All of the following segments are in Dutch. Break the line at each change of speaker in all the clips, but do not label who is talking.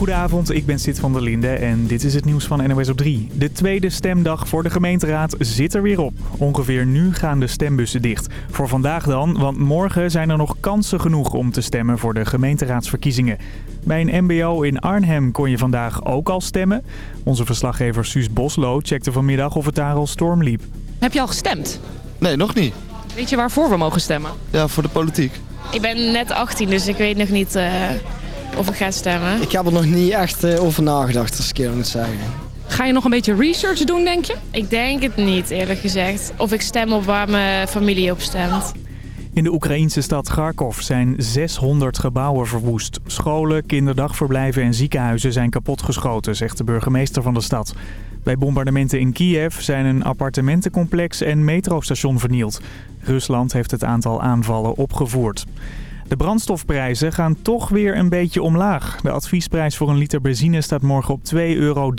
Goedenavond, ik ben Sid van der Linde en dit is het nieuws van NOS op 3. De tweede stemdag voor de gemeenteraad zit er weer op. Ongeveer nu gaan de stembussen dicht. Voor vandaag dan, want morgen zijn er nog kansen genoeg om te stemmen voor de gemeenteraadsverkiezingen. Bij een mbo in Arnhem kon je vandaag ook al stemmen. Onze verslaggever Suus Boslo checkte vanmiddag of het daar al storm liep.
Heb je al gestemd?
Nee, nog niet.
Weet je waarvoor we mogen stemmen?
Ja, voor de politiek.
Ik ben net 18, dus ik weet nog niet uh, of ik ga stemmen.
Ik heb er nog niet echt uh, over nagedacht, als ik eerlijk moet zeggen.
Ga je nog een beetje research doen, denk je?
Ik denk het niet, eerlijk gezegd. Of ik stem op waar mijn familie op stemt.
In de Oekraïnse stad Kharkov zijn 600 gebouwen verwoest. Scholen, kinderdagverblijven en ziekenhuizen zijn kapotgeschoten, zegt de burgemeester van de stad. Bij bombardementen in Kiev zijn een appartementencomplex en metrostation vernield. Rusland heeft het aantal aanvallen opgevoerd. De brandstofprijzen gaan toch weer een beetje omlaag. De adviesprijs voor een liter benzine staat morgen op 2,43 euro.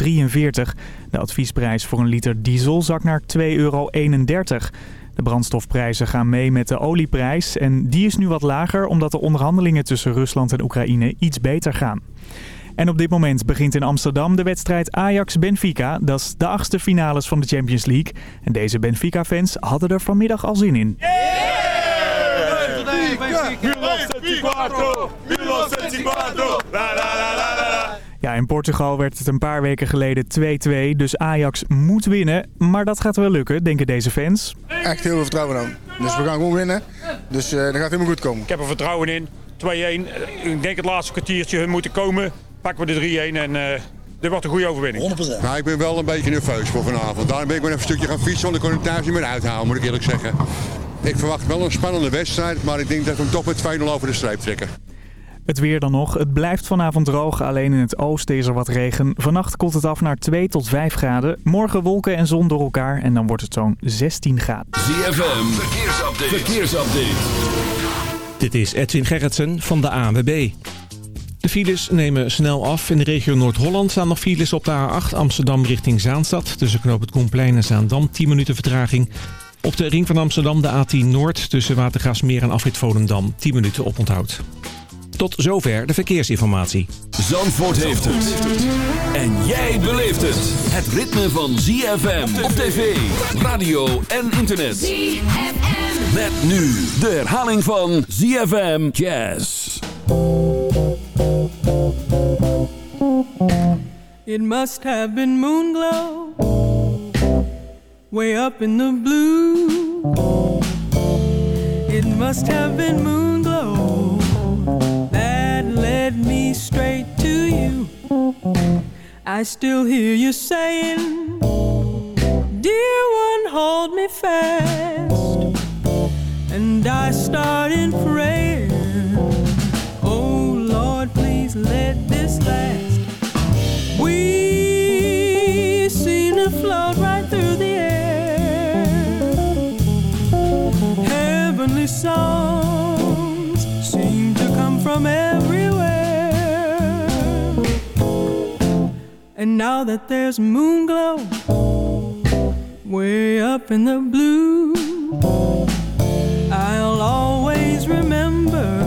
De adviesprijs voor een liter diesel zakt naar 2,31 euro. De brandstofprijzen gaan mee met de olieprijs en die is nu wat lager omdat de onderhandelingen tussen Rusland en Oekraïne iets beter gaan. En op dit moment begint in Amsterdam de wedstrijd Ajax-Benfica. Dat is de achtste finales van de Champions League. En deze Benfica-fans hadden er vanmiddag al zin in. Ja, in Portugal werd het een paar weken geleden 2-2, dus Ajax moet winnen. Maar dat gaat wel lukken, denken deze fans.
Echt heel veel vertrouwen aan. Dus we gaan gewoon winnen. Dus uh, dat gaat helemaal goed komen.
Ik heb er vertrouwen in. 2-1. Ik denk het laatste kwartiertje hun moeten komen. Pakken we de 3-1 en uh, dit wordt een goede overwinning.
100%. Nou, ik ben wel een beetje nerveus voor vanavond. Daarom ben ik maar even een stukje gaan fietsen, want ik kon ik thuis niet meer uithalen, moet ik eerlijk zeggen. Ik verwacht wel een spannende wedstrijd, maar ik denk dat we hem toch met 2-0 over de streep trekken.
Het weer dan nog. Het blijft vanavond droog. Alleen in het oosten is er wat regen. Vannacht koelt het af naar 2 tot 5 graden. Morgen wolken en zon door elkaar. En dan wordt het zo'n 16 graden.
ZFM. Verkeersupdate. Verkeersupdate.
Dit is Edwin Gerritsen van de ANWB. De files nemen snel af. In de regio Noord-Holland staan nog files op de A8 Amsterdam richting Zaanstad. Tussen knoop het Koenplein en Zaandam 10 minuten vertraging. Op de ring van Amsterdam de A10 Noord tussen Watergasmeer en Afrit Volendam 10 minuten oponthoud. Tot zover de verkeersinformatie.
Zandvoort heeft het. En jij beleeft het. Het ritme van ZFM op tv, radio en internet. ZFM. Met nu de herhaling van ZFM Jazz.
It must have been moonglow Way up in the blue. It must have been moonglow That led me straight to you. I still hear you saying Dear one, hold me fast. And I started praying Oh Lord, please let this last. We seem to float right through the air. Songs seem to come from everywhere. And now that there's moon glow way up in the blue, I'll always remember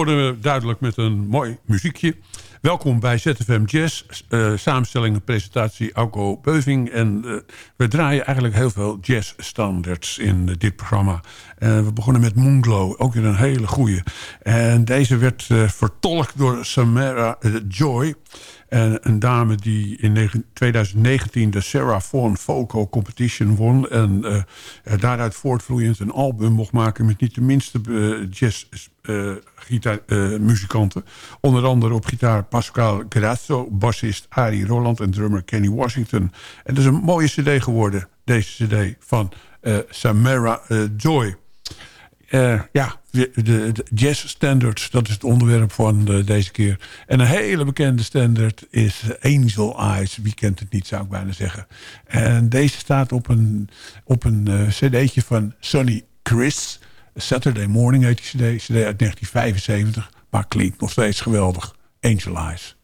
begonnen we duidelijk met een mooi muziekje. Welkom bij ZFM Jazz. eh, samenstelling en presentatie Auko Beuving. En eh, we draaien eigenlijk heel veel jazzstandards in eh, dit programma. We begonnen met Moonglow, ook weer een hele goeie. En deze werd vertolkt door Samara Joy. En een dame die in negen- 2019 de Sarah Vaughan Vocal Competition won. En eh, eh, daaruit voortvloeiend een album mocht maken... met niet de minste jazz eh, gitaar, eh, muzikanten. Onder andere op gitaar Pascal Grazzo, bassist Ari Roland en drummer Kenny Washington. En dat is een mooie cd geworden, deze cd van Samara Joy. Ja, de, jazz standards, dat is het onderwerp van eh, deze keer. En een hele bekende standard is Angel Eyes. Wie kent het niet, zou ik bijna zeggen. En deze staat op een, op een eh, cd'tje van Sonny Chris. Saturday Morning heet die cd. cd uit 1975, maar klinkt nog steeds geweldig. Angel Eyes.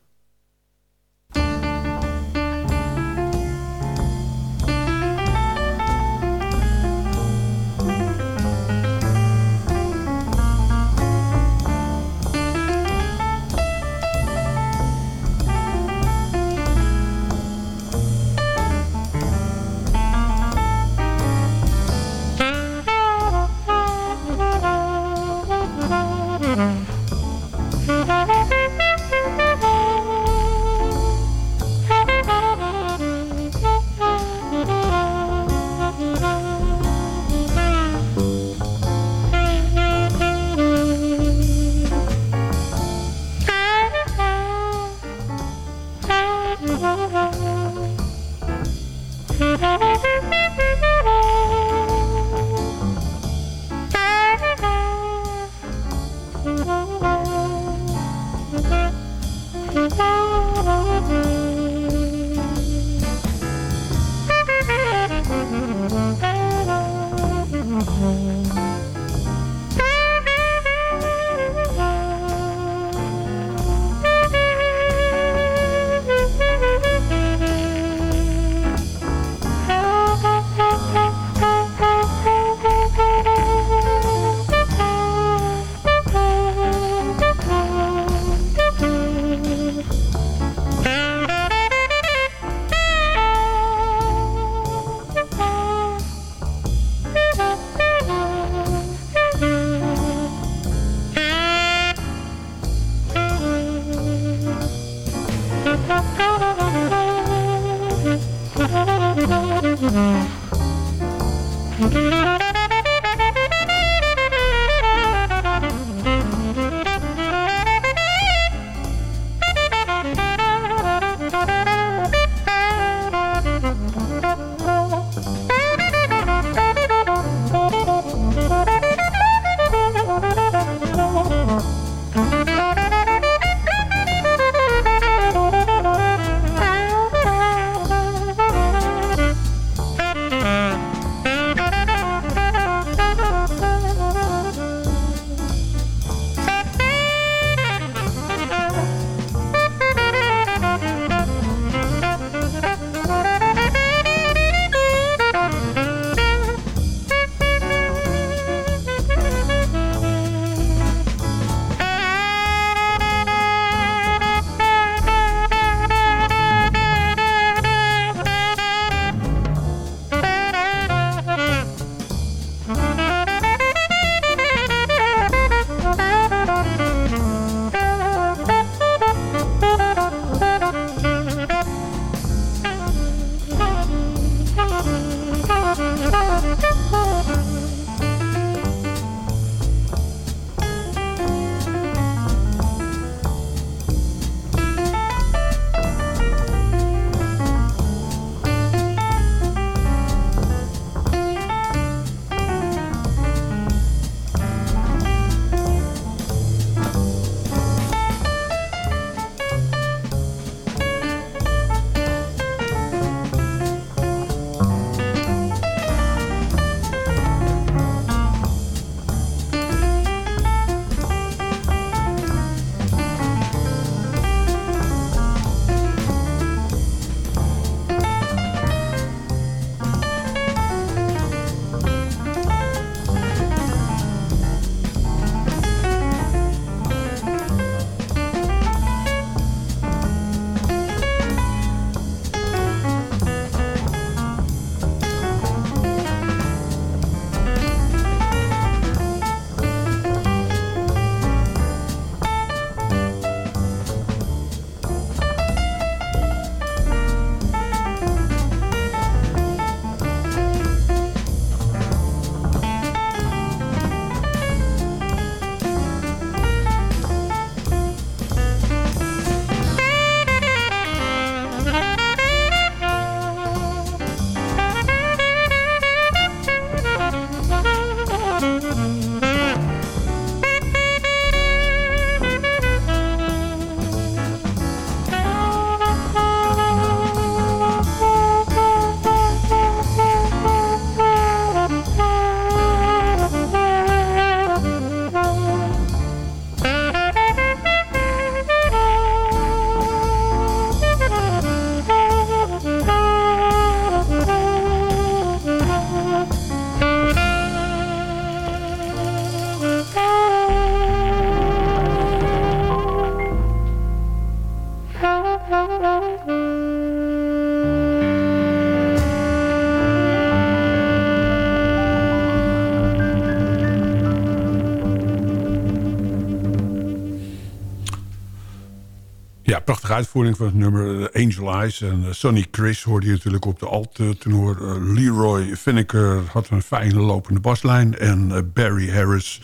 Uitvoering van het nummer eh, Angel Eyes. En eh, Sonny Chris hoorde je natuurlijk op de alt-tenor. Uh, Leroy Finneker had een fijne lopende baslijn. En Barry Harris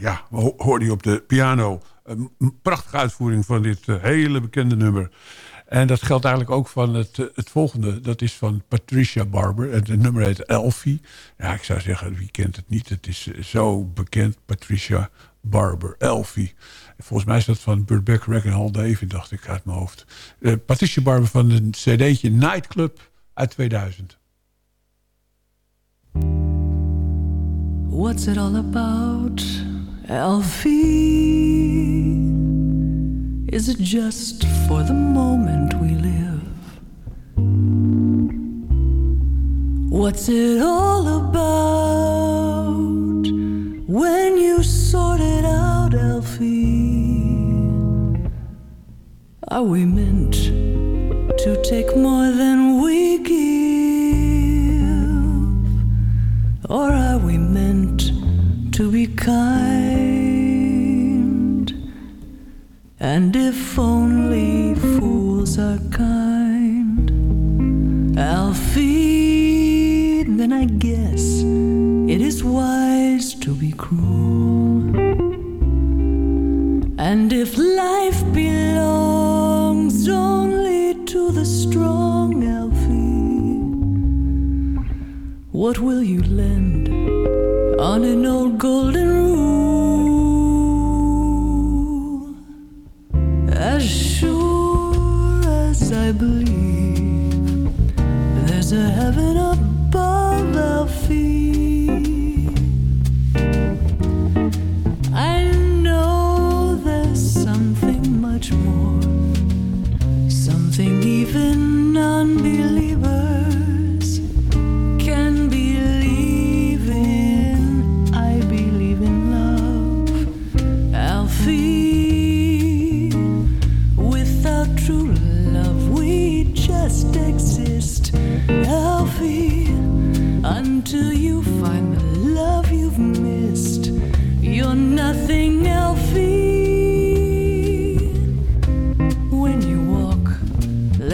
ja, ho hoorde je op de piano. Een prachtige uitvoering van dit hele bekende nummer. En dat geldt eigenlijk ook van het, het volgende. Dat is van Patricia Barber. Het nummer heet Elfie. Ja, ik zou zeggen, wie kent het niet? Het is zo bekend, Patricia Barber, Elfie. Volgens mij is dat van Burt Becker en Hal David, dacht ik uit mijn hoofd. Uh, Patricia Barber van een cd'tje Nightclub uit 2000.
What's it all about, Elfie? Is it just for the moment we live? What's it all about when you sort it out, Elfie? Are we meant to take more than we give? Or are we meant to be kind? And if only fools are what will you lend on an old golden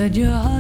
that your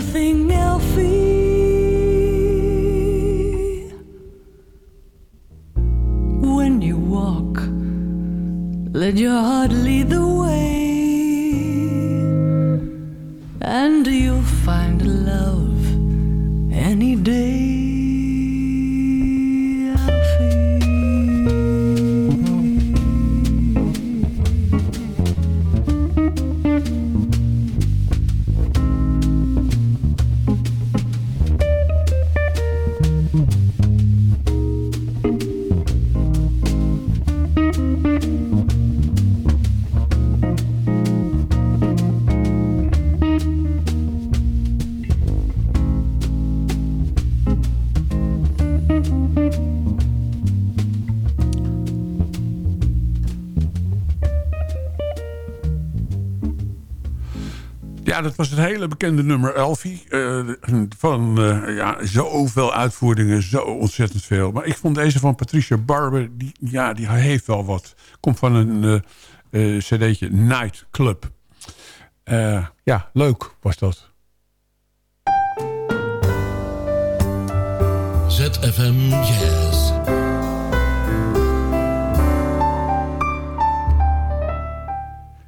nothing, Alfie. When you walk, let your heart lead the
Dat was het hele bekende nummer Elfie. eh, van eh, ja, zoveel uitvoeringen, zo ontzettend veel. Maar ik vond deze van Patricia Barber, die, ja, die heeft wel wat. Komt van een eh, cd'tje Night Club. Ja, leuk was dat.
ZFM Jazz.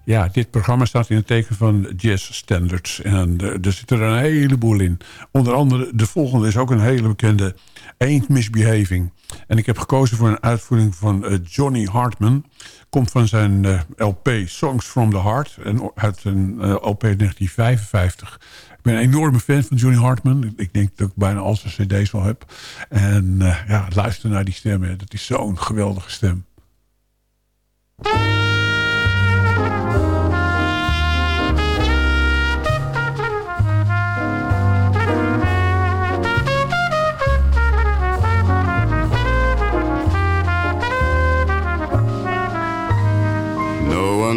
Ja, dit programma staat in het teken van jazz standards. En eh, er zit er een heleboel in. Onder andere, de volgende is ook een hele bekende Ain't Misbehaving. En ik heb gekozen voor een uitvoering van eh, Johnny Hartman. Komt van zijn eh, LP Songs from the Heart. En uit een LP 1955. Ik ben een enorme fan van Johnny Hartman. Ik- denk dat ik bijna al zijn cd's wel heb. En ja, luister naar die stem. hè. Dat is zo'n geweldige stem.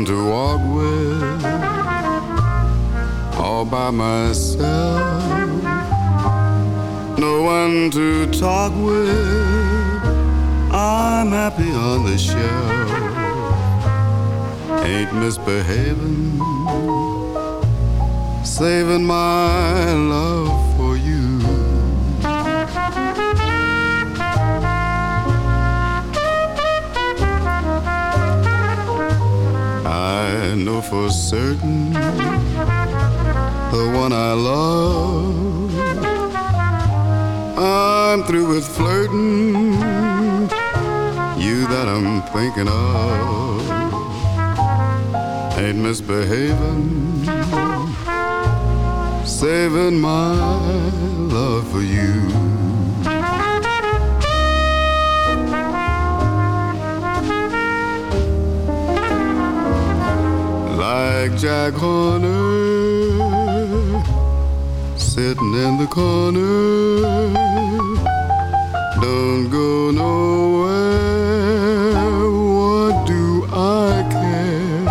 To walk with, all by myself. No one to talk with, I'm happy on the shelf. Ain't misbehaving, saving my love I know for certain the one I love. I'm through with flirting, you that I'm thinking of. Ain't misbehaving, saving my love for you. Like Jack Horner sitting in the corner. Don't go nowhere. What do I care?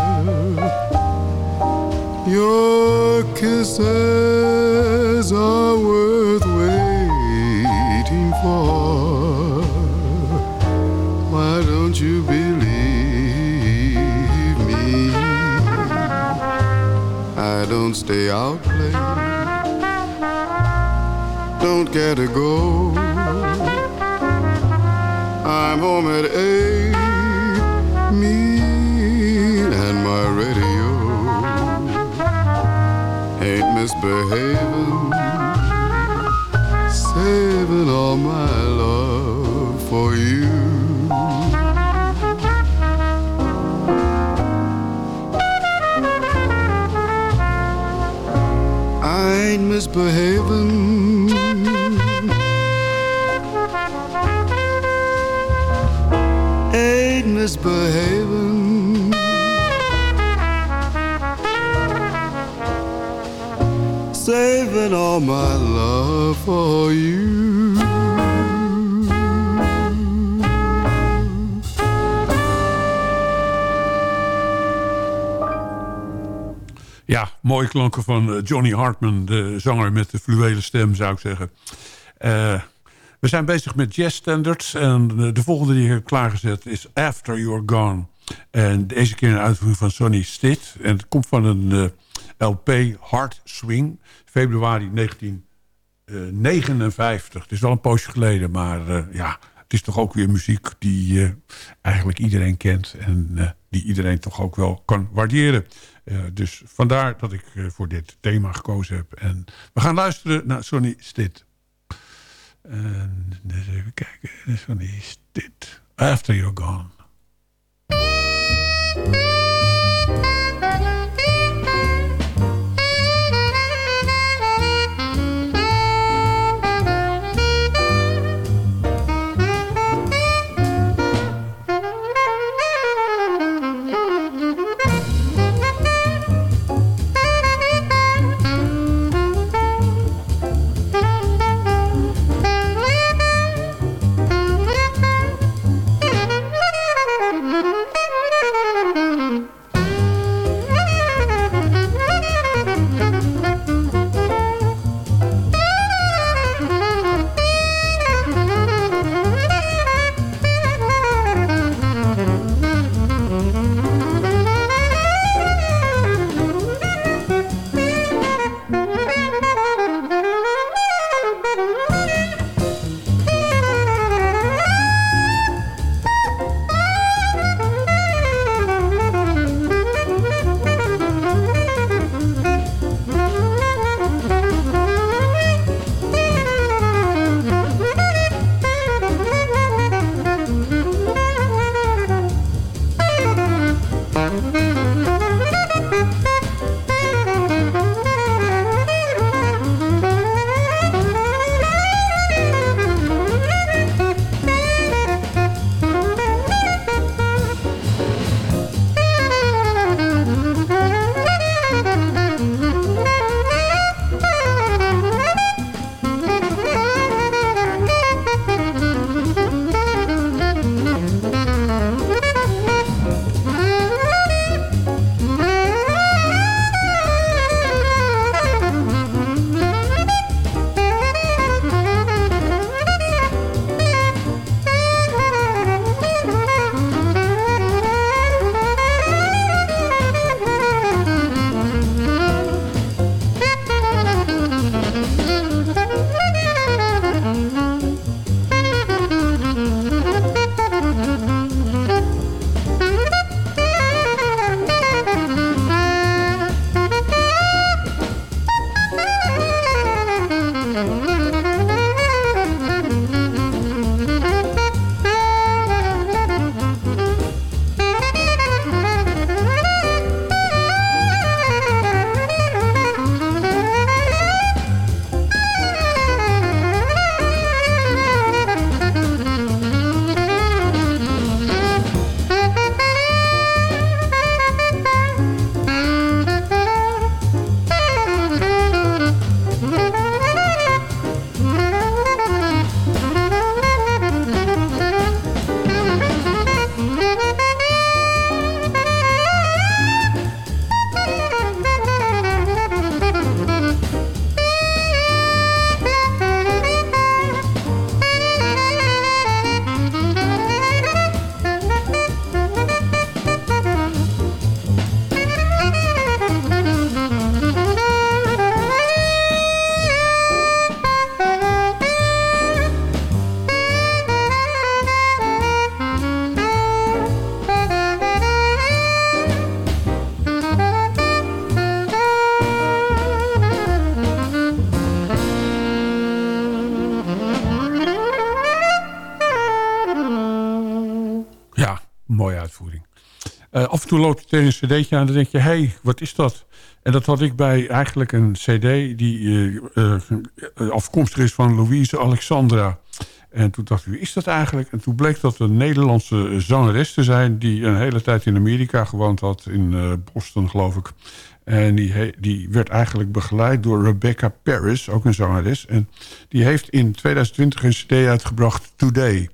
Your kisses stay out late. Don't get to go. I'm home at eight. Me and my radio ain't misbehaving. Saving all my love for you. Misbehaving. Ain't misbehaving. Saving all my love for you.
Mooie klanken van eh, Johnny Hartman, de zanger met de fluwele stem, zou ik zeggen. Eh, we zijn bezig met jazz standards en eh, de volgende die ik heb klaargezet is After You're Gone. En deze keer een uitvoering van Sonny Stitt. En het komt van een LP Hard Swing, februari 1959. Het is wel een poosje geleden, maar ja, het is toch ook weer muziek die eigenlijk iedereen kent en die iedereen toch ook wel kan waarderen. Eh, dus vandaar dat ik eh, voor dit thema gekozen heb. En we gaan luisteren naar Sonny Stitt. En dus even kijken. Sonny Stitt. After You're Gone.
Af en toe loop je tegen een cd'tje aan en dan denk je... hé, hey, wat is dat? En dat had ik bij eigenlijk een cd die eh, eh, afkomstig is van Louise Alexandra. En toen dacht ik, wie is dat eigenlijk? En toen bleek dat een Nederlandse zangeres te zijn... die een hele tijd in Amerika gewoond had, in Boston geloof ik. En die, die werd eigenlijk begeleid door Rebecca Paris, ook een zangeres. En die heeft in 2020 een cd uitgebracht, Today...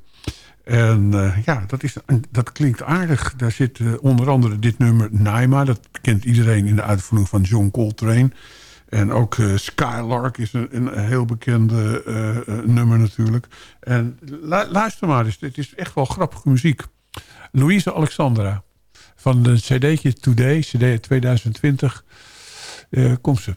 En uh, ja, dat, is, dat klinkt aardig. Daar zit uh, onder andere dit nummer Naima. Dat kent iedereen in de uitvoering van John Coltrane. En ook uh, Skylark is een, een heel bekende nummer natuurlijk. En luister maar eens, dit is echt wel grappige muziek. Louise Alexandra van de cd'tje Today, cd 2020, komt ze.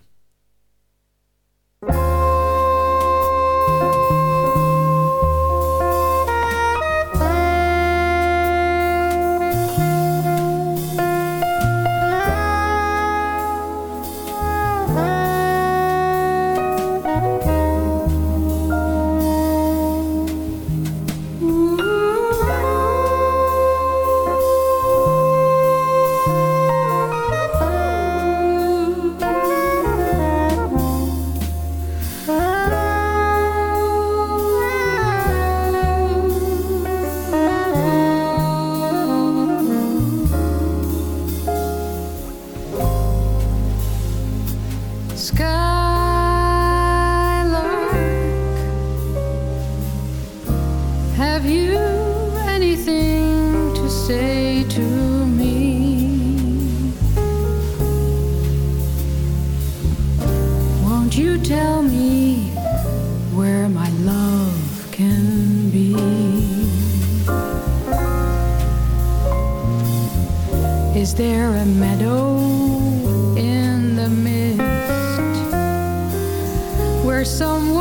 where someone's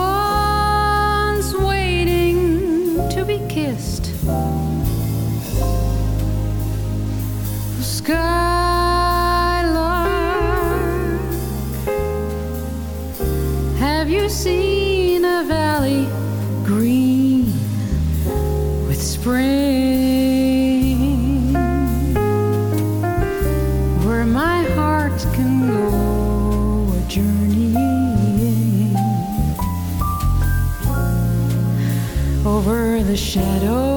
waiting to be kissed. The sky. shadow.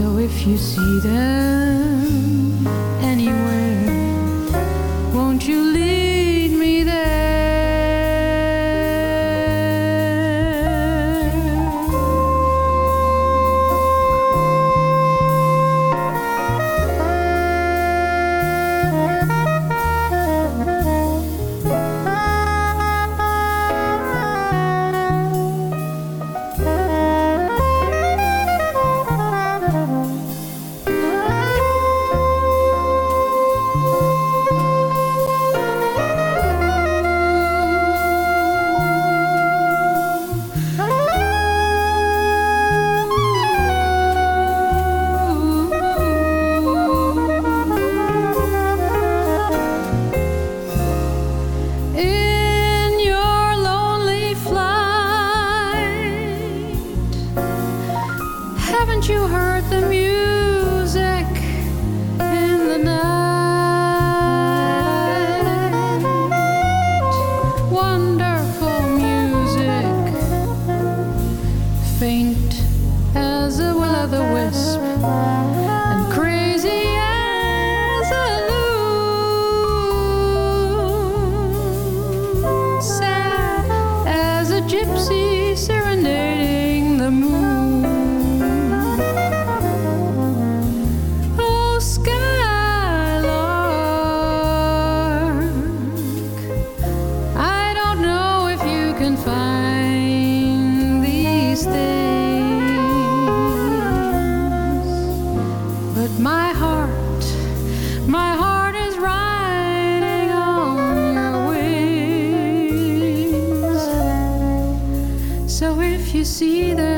So if you see them anywhere. You see
them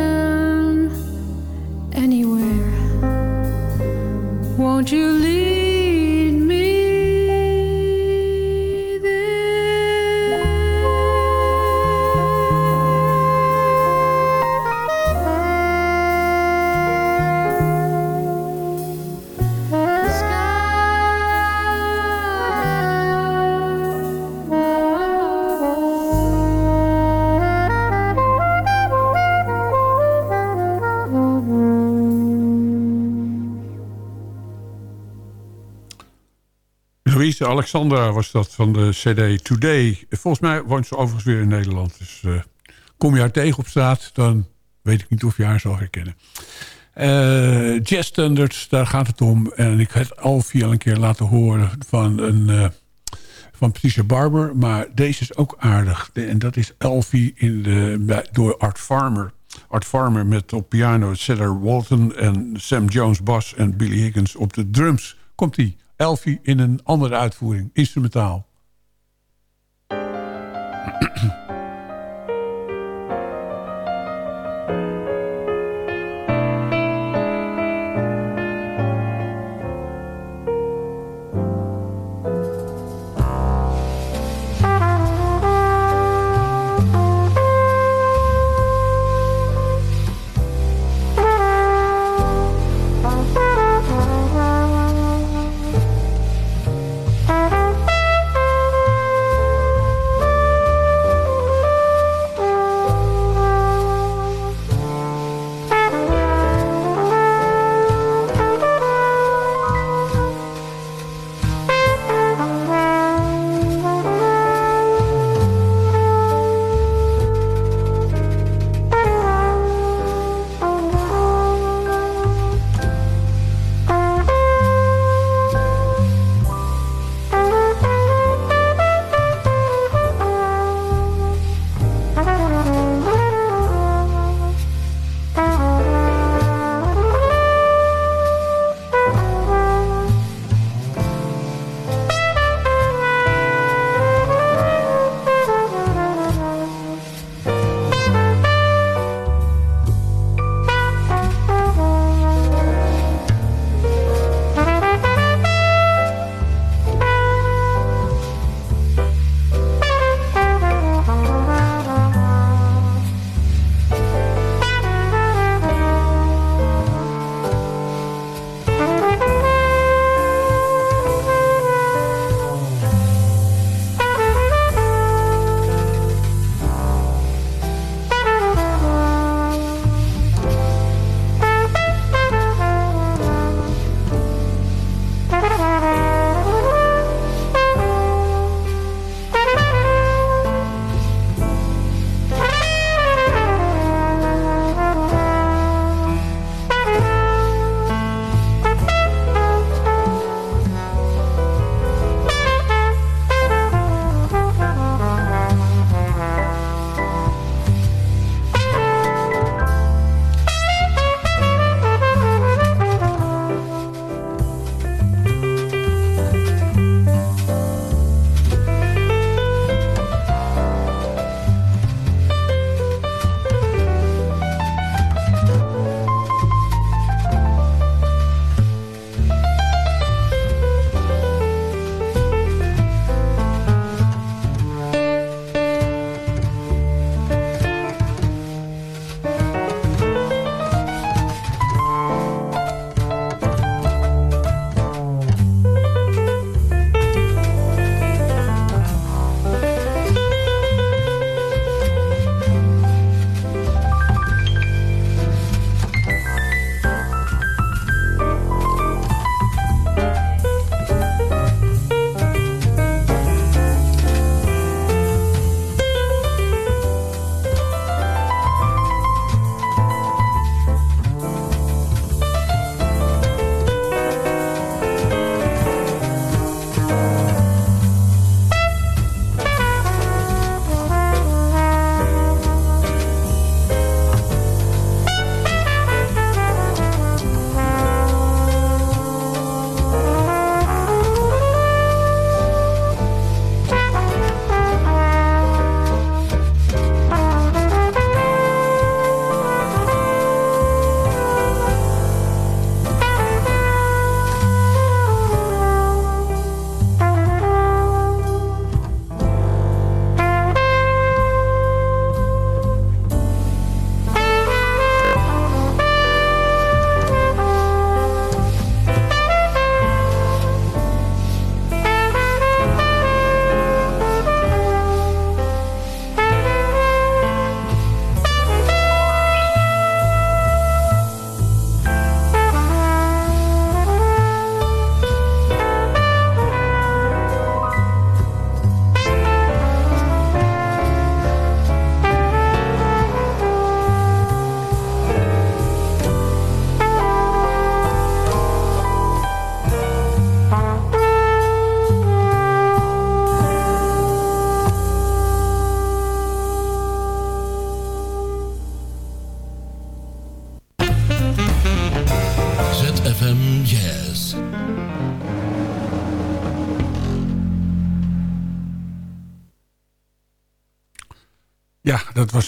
Alexandra was dat van de CD Today. Volgens mij woont ze overigens weer in Nederland. Dus eh, kom je haar tegen op straat, dan weet ik niet of je haar zal herkennen. Jazz Standards, daar gaat het om. En ik Alfie al een keer laten horen van, een, eh, van Patricia Barber. Maar deze is ook aardig. En dat is Alfie in de, door Art Farmer. Art Farmer met op piano Cedar Walton en Sam Jones bas en Billy Higgins op de drums. Komt die Elfie in een andere uitvoering, instrumentaal.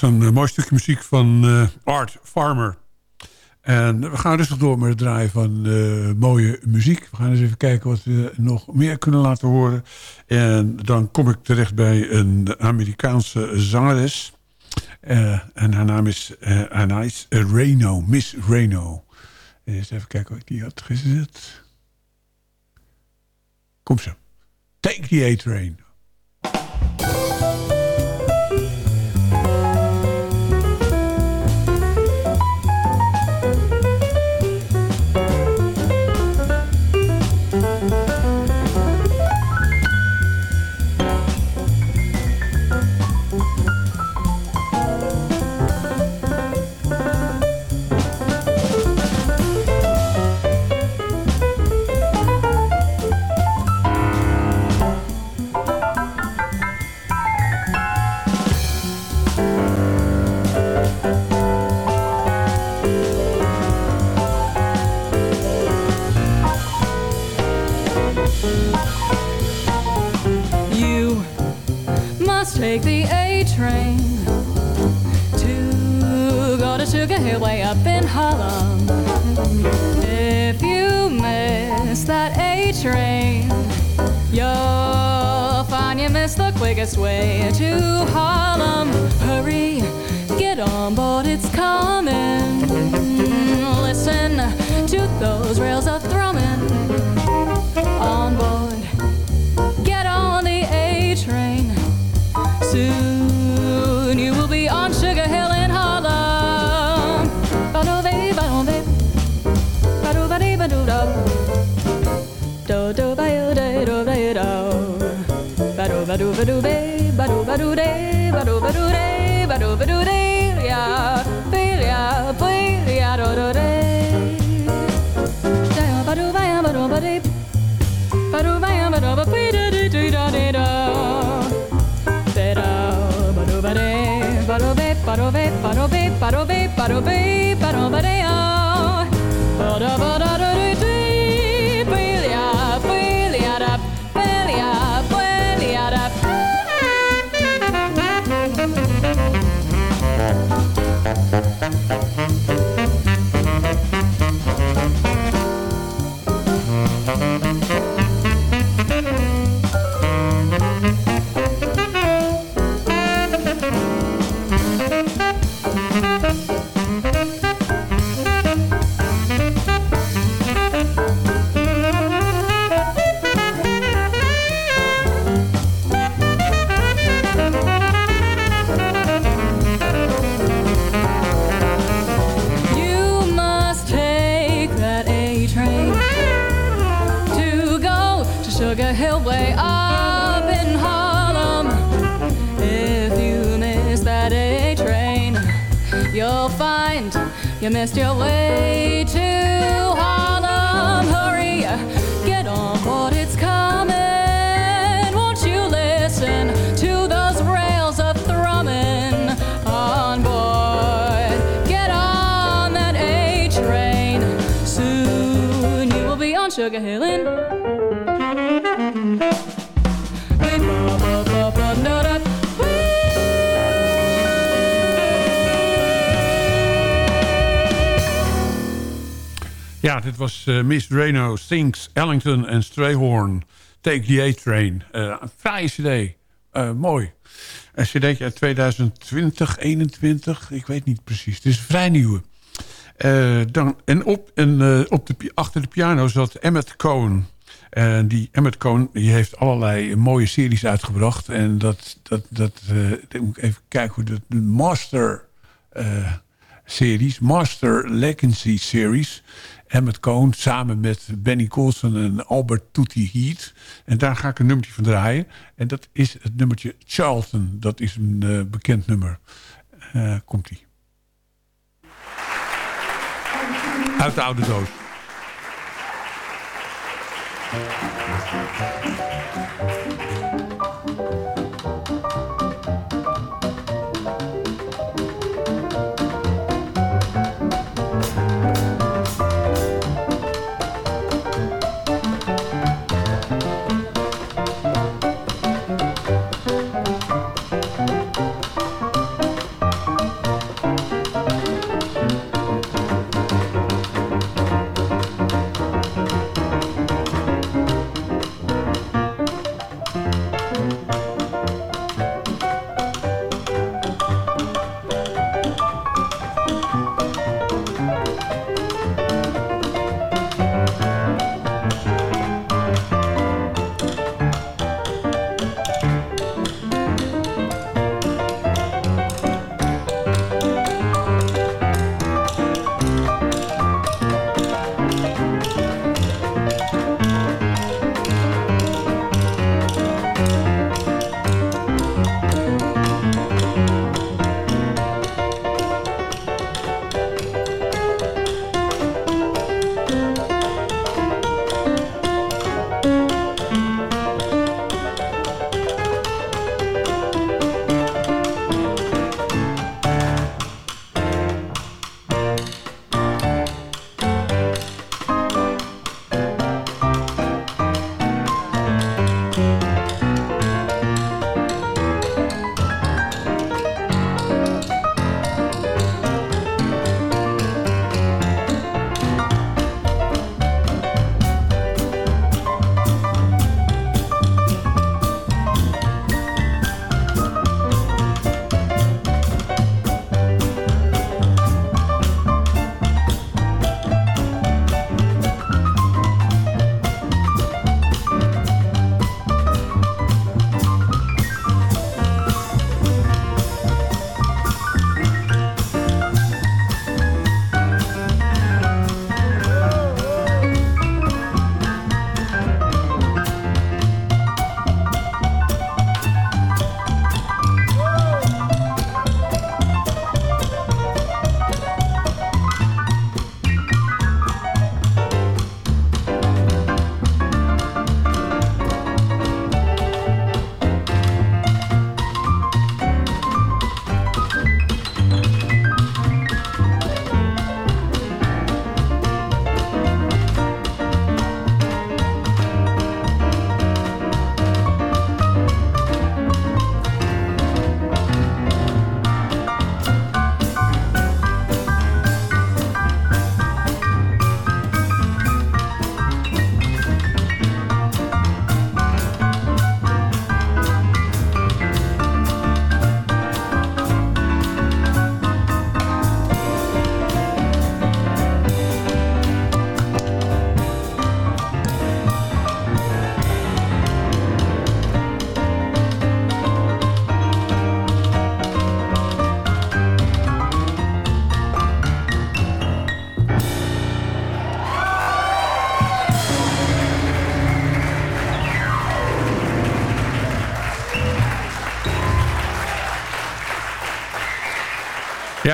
Een eh, mooi stukje muziek van eh, Art Farmer. En we gaan rustig door met het draaien van eh, mooie muziek. We gaan eens even kijken wat we nog meer kunnen laten horen. En dan kom ik terecht bij een Amerikaanse zangeres. En haar naam is, is Reno, Miss Reno. Eens even kijken wat ik die had gezet. Kom zo. Take the A-Train.
Take the A train to go to Sugar Hill way up in Harlem. If you miss that A train, you'll find you missed the quickest way to Harlem. Hurry, get on board, it's coming. Listen to those rails a thrumming on board. soon. You will be on Sugar Hill in Harlem. Do do ba yo de do ba yo do ba do ba do ba do ba do ba do de ba do ba do de but oh, babe. Way up in Harlem. If you miss that A train, you'll find you missed your way
Ja, dit was eh, Miss Reno, Sinks, Ellington en Strayhorn. Take the A-Train. Een fraaie cd. Eh, mooi. Een cd uit 2020, 21. Ik weet niet precies. Het is een vrij nieuwe. Dan, en op, en, op de, achter de piano zat Emmet Cohen. En die Emmet Cohen die heeft allerlei mooie series uitgebracht. En dat, dat, dat eh, ik moet even kijken hoe dat... Master series, Master Legacy series. Emmet Cohen samen met Benny Colson en Albert Tutti Heat. En daar ga ik een nummertje van draaien. En dat is het nummertje Charlton. Dat is een eh, bekend nummer. Eh, Komt-ie. Uit de oude doos.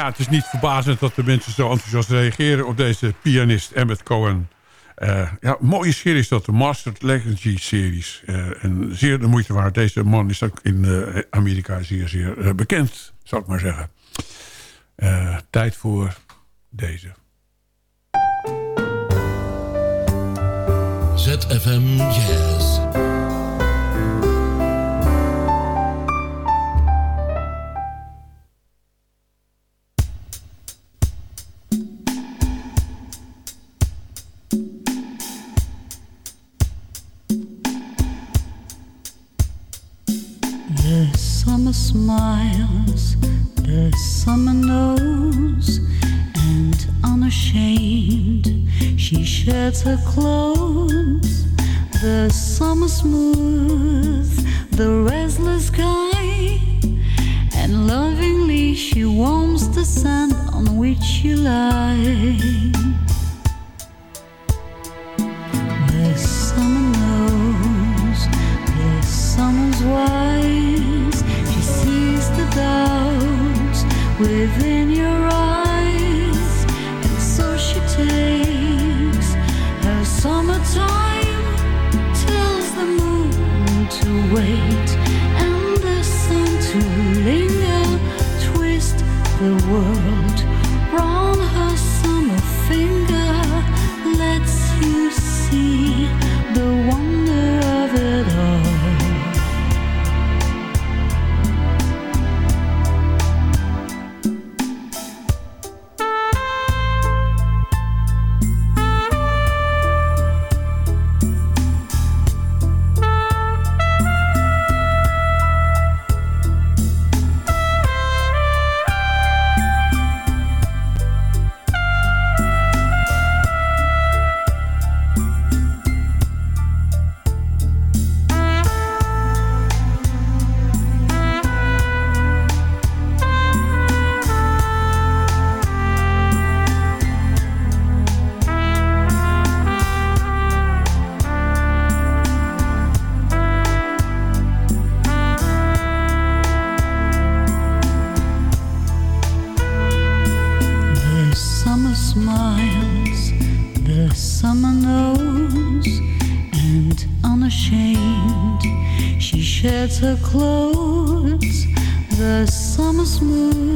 Ja, het is niet verbazend dat de mensen zo enthousiast reageren op deze pianist Emmett Cohen. Uh, ja, mooie serie is dat, de Mastered Legacy series. Uh, en zeer de moeite waard. Deze man is ook in uh, Amerika zeer, zeer bekend, zou ik maar zeggen. tijd voor deze.
ZFM Jazz.
Smiles, the summer knows, and unashamed she sheds her clothes. The summer smooth, the restless sky, and lovingly she warms the sand on which she lie. winter clothes, the summer's moon.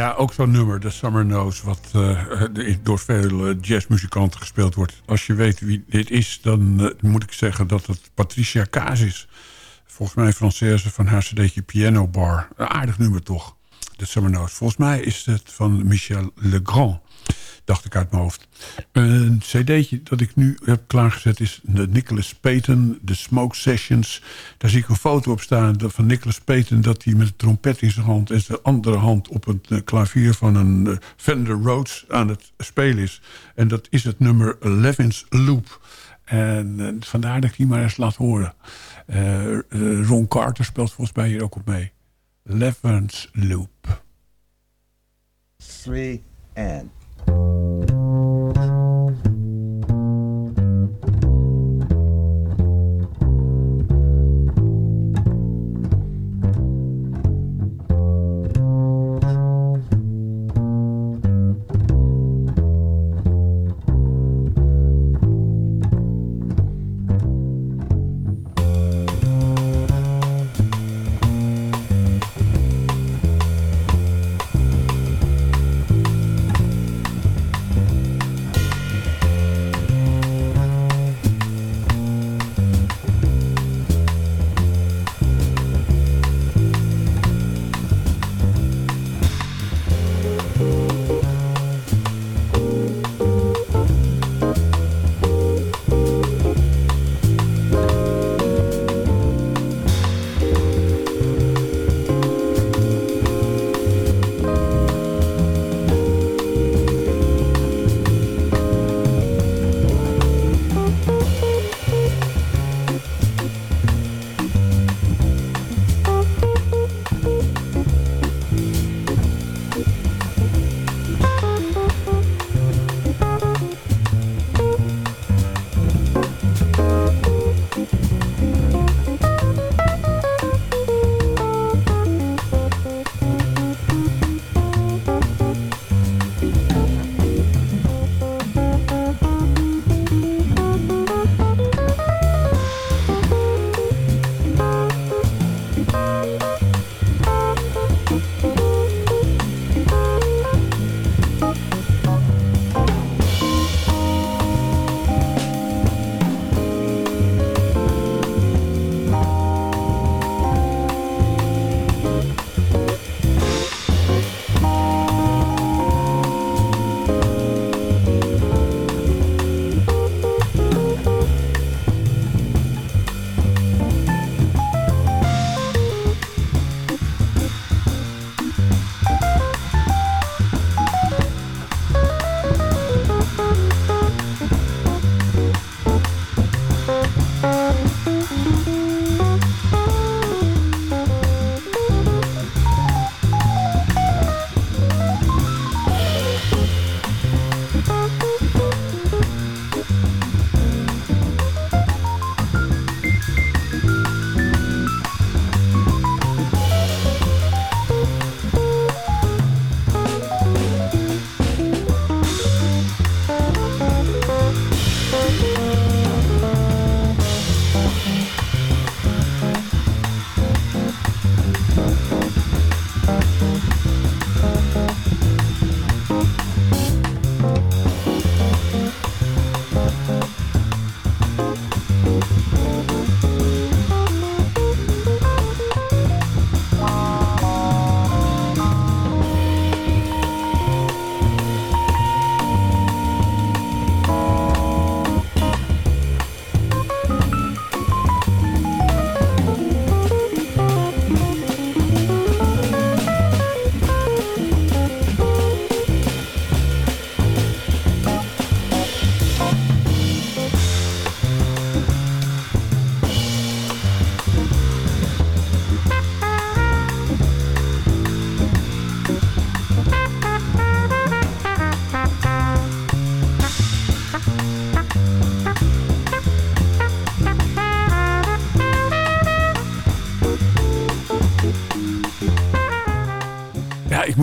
Ja, ook zo'n nummer, The Summer Knows... wat eh, door veel eh, jazzmuzikanten gespeeld wordt. Als je weet wie dit is, dan eh, moet ik zeggen dat het Patricia Kaas is. Volgens mij Française van haar cd'tje Piano Bar. Een aardig nummer toch, The Summer Knows. Volgens mij is het van Michel Legrand. Dacht ik uit mijn hoofd. Een cd'tje dat ik nu heb klaargezet is de Nicholas Payton, The Smoke Sessions. Daar zie ik een foto op staan van Nicholas Payton... dat hij met een trompet in zijn hand en zijn andere hand... op het eh, klavier van een eh, Fender Rhodes aan het spelen is. En dat is het nummer Levin's Loop. En eh, vandaar dat ik die maar eens laat horen. Ron Carter speelt volgens mij hier ook op mee. Levin's Loop.
three, and.
Thank you.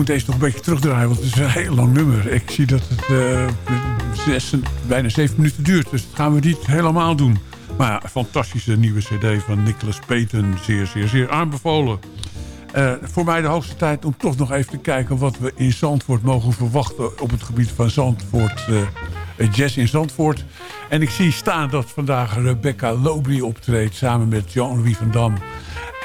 Deze nog een beetje terugdraaien, want het is een heel lang nummer. Ik zie dat het eh, zes, bijna zeven minuten duurt, dus dat gaan we niet helemaal doen. Maar ja, fantastische nieuwe cd van Nicholas Payton. Zeer, zeer, zeer aanbevolen. Eh, voor mij de hoogste tijd om toch nog even te kijken... wat we in Zandvoort mogen verwachten op het gebied van Zandvoort... Uh, jazz in Zandvoort. En ik zie staan dat vandaag Rebecca Lobry optreedt... samen met Jean-Louis van Dam.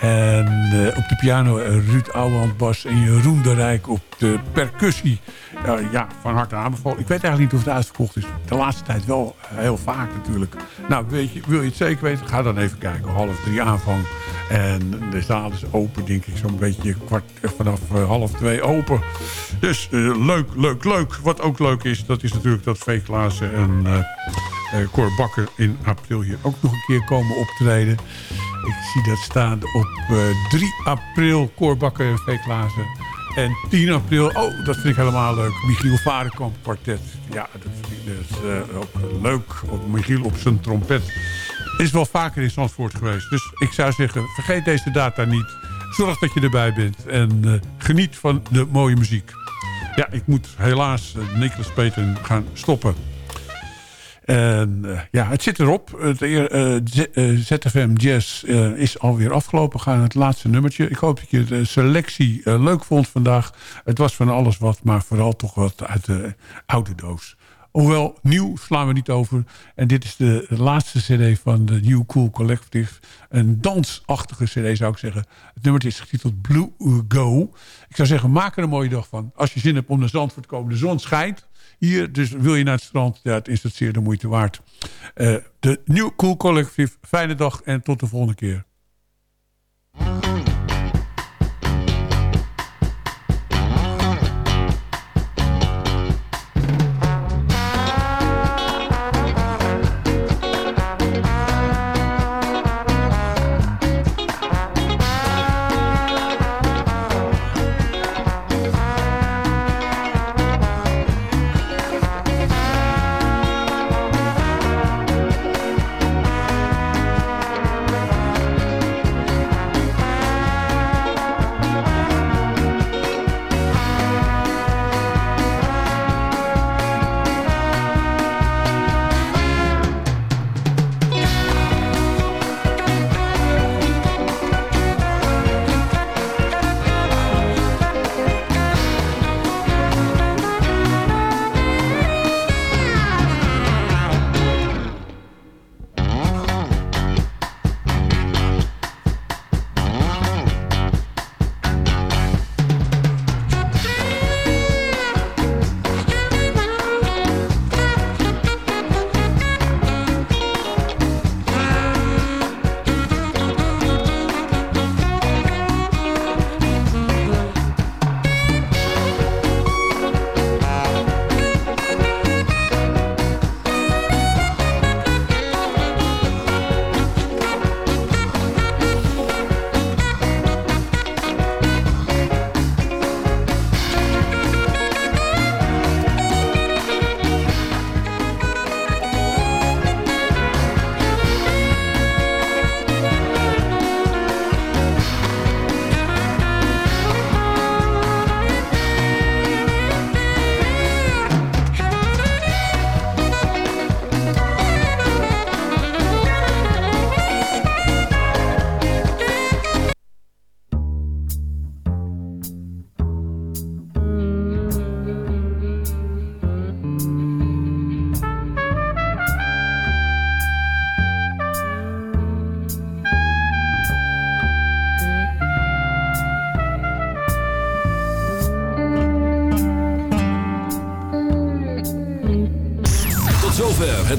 En uh, op de piano Ruud Ouwehand bas en Jeroen de Rijk op de percussie. Uh, ja, van harte aanbevolen. Ik weet eigenlijk niet of het uitverkocht is. De laatste tijd wel heel vaak natuurlijk. Nou, weet je, wil je het zeker weten? Ga dan even kijken. Half drie aanvang. En de zaal is open, denk ik, zo'n beetje kwart, vanaf half twee open. Dus leuk, leuk, leuk. Wat ook leuk is, dat is natuurlijk dat V. Klaassen en Cor in april hier ook nog een keer komen optreden. Ik zie dat staan op uh, 3 april. Koorbakker en V. Klaassen. En 10 april, oh, dat vind ik helemaal leuk. Michiel Varenkamp kwartet. Ja, dat, vind ik- dat is eh, ook leuk. Michiel op zijn trompet. Is wel vaker in Zandvoort geweest. Dus ik zou zeggen, vergeet deze data niet. Zorg dat je erbij bent. En eh, geniet van de mooie muziek. Ja, ik moet helaas uh, Nicolas Peten gaan stoppen. En eh, ja, het zit erop. Het eh, Z- eh, ZFM Jazz eh, is alweer afgelopen. We gaan het laatste nummertje. Ik hoop dat je de selectie leuk vond vandaag. Het was van alles wat, maar vooral toch wat uit de oude doos. Hoewel, nieuw slaan we niet over. En dit is de laatste cd van de New Cool Collective. Een dansachtige cd zou ik zeggen. Het nummer is getiteld Blue Go. Ik zou zeggen, maak er een mooie dag van. Als je zin hebt om naar Zandvoort te komen. De zon schijnt hier, dus wil je naar het strand. Ja, het is het zeer de moeite waard. Eh, de New Cool Collective, fijne dag en tot de volgende keer.